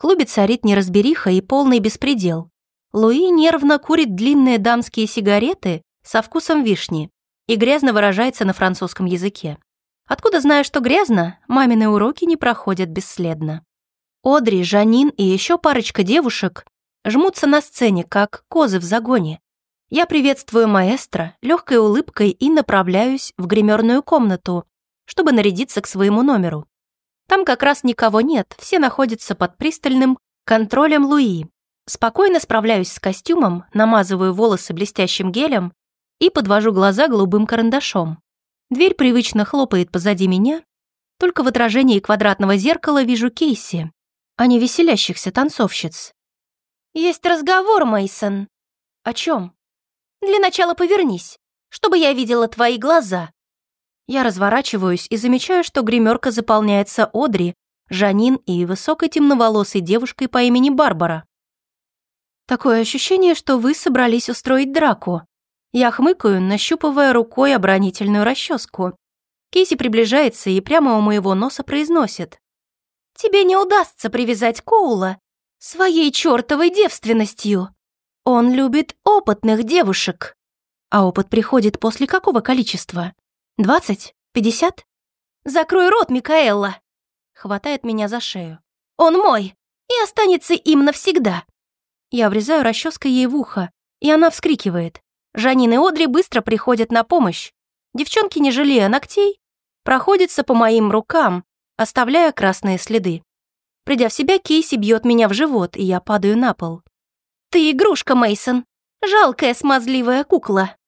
клубе царит неразбериха и полный беспредел. Луи нервно курит длинные дамские сигареты со вкусом вишни и грязно выражается на французском языке. Откуда знаю, что грязно, мамины уроки не проходят бесследно. Одри, Жанин и еще парочка девушек жмутся на сцене, как козы в загоне. Я приветствую маэстро легкой улыбкой и направляюсь в гримерную комнату, чтобы нарядиться к своему номеру. Там как раз никого нет, все находятся под пристальным контролем Луи. Спокойно справляюсь с костюмом, намазываю волосы блестящим гелем и подвожу глаза голубым карандашом. Дверь привычно хлопает позади меня, только в отражении квадратного зеркала вижу Кейси, а не веселящихся танцовщиц. «Есть разговор, Мейсон. «О чем? «Для начала повернись, чтобы я видела твои глаза». Я разворачиваюсь и замечаю, что гримерка заполняется Одри, Жанин и высокой темноволосой девушкой по имени Барбара. Такое ощущение, что вы собрались устроить драку. Я хмыкаю, нащупывая рукой оборонительную расческу. Кейси приближается и прямо у моего носа произносит. Тебе не удастся привязать Коула своей чертовой девственностью. Он любит опытных девушек. А опыт приходит после какого количества? Двадцать? Пятьдесят? Закрой рот, Микаэлла! Хватает меня за шею. Он мой и останется им навсегда. Я врезаю расческой ей в ухо, и она вскрикивает. Жанин и Одри быстро приходят на помощь. Девчонки, не жалея ногтей, проходятся по моим рукам, оставляя красные следы. Придя в себя, Кейси бьет меня в живот, и я падаю на пол. «Ты игрушка, Мейсон, Жалкая смазливая кукла!»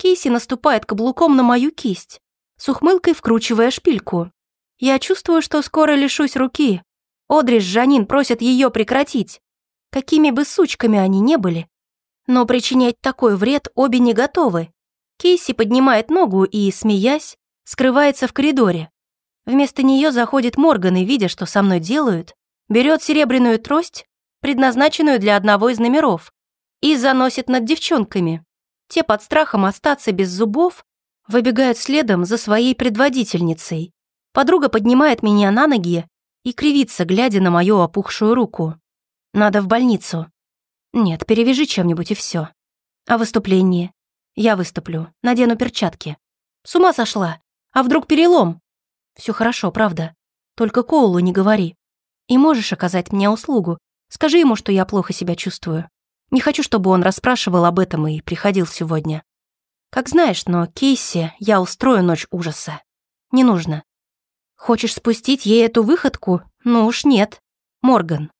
Кейси наступает каблуком на мою кисть, с ухмылкой вкручивая шпильку. Я чувствую, что скоро лишусь руки. Одри с Жанин просят ее прекратить. Какими бы сучками они не были. Но причинять такой вред обе не готовы. Кейси поднимает ногу и, смеясь, скрывается в коридоре. Вместо нее заходит Морган и, видя, что со мной делают, берет серебряную трость, предназначенную для одного из номеров, и заносит над девчонками. Те под страхом остаться без зубов выбегают следом за своей предводительницей. Подруга поднимает меня на ноги и кривится, глядя на мою опухшую руку. Надо в больницу. Нет, перевяжи чем-нибудь и все. А выступление? Я выступлю, надену перчатки. С ума сошла. А вдруг перелом? Все хорошо, правда. Только Коулу не говори. И можешь оказать мне услугу. Скажи ему, что я плохо себя чувствую. Не хочу, чтобы он расспрашивал об этом и приходил сегодня. Как знаешь, но Кейси я устрою ночь ужаса. Не нужно. Хочешь спустить ей эту выходку? Ну уж нет. Морган.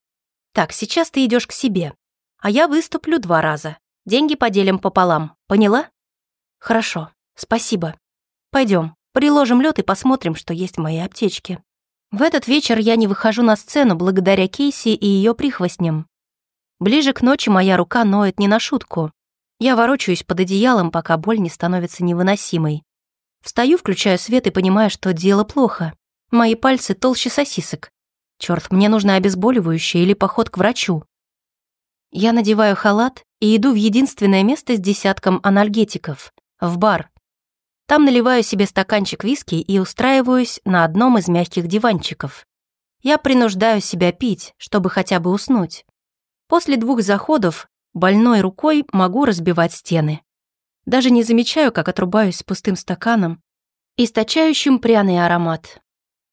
Так, сейчас ты идешь к себе. А я выступлю два раза. Деньги поделим пополам. Поняла? Хорошо. Спасибо. Пойдем. Приложим лед и посмотрим, что есть в моей аптечке. В этот вечер я не выхожу на сцену благодаря Кейси и ее прихвостням. Ближе к ночи моя рука ноет не на шутку. Я ворочаюсь под одеялом, пока боль не становится невыносимой. Встаю, включаю свет и понимаю, что дело плохо. Мои пальцы толще сосисок. Черт, мне нужно обезболивающее или поход к врачу. Я надеваю халат и иду в единственное место с десятком анальгетиков — в бар. Там наливаю себе стаканчик виски и устраиваюсь на одном из мягких диванчиков. Я принуждаю себя пить, чтобы хотя бы уснуть. После двух заходов больной рукой могу разбивать стены. Даже не замечаю, как отрубаюсь с пустым стаканом, источающим пряный аромат.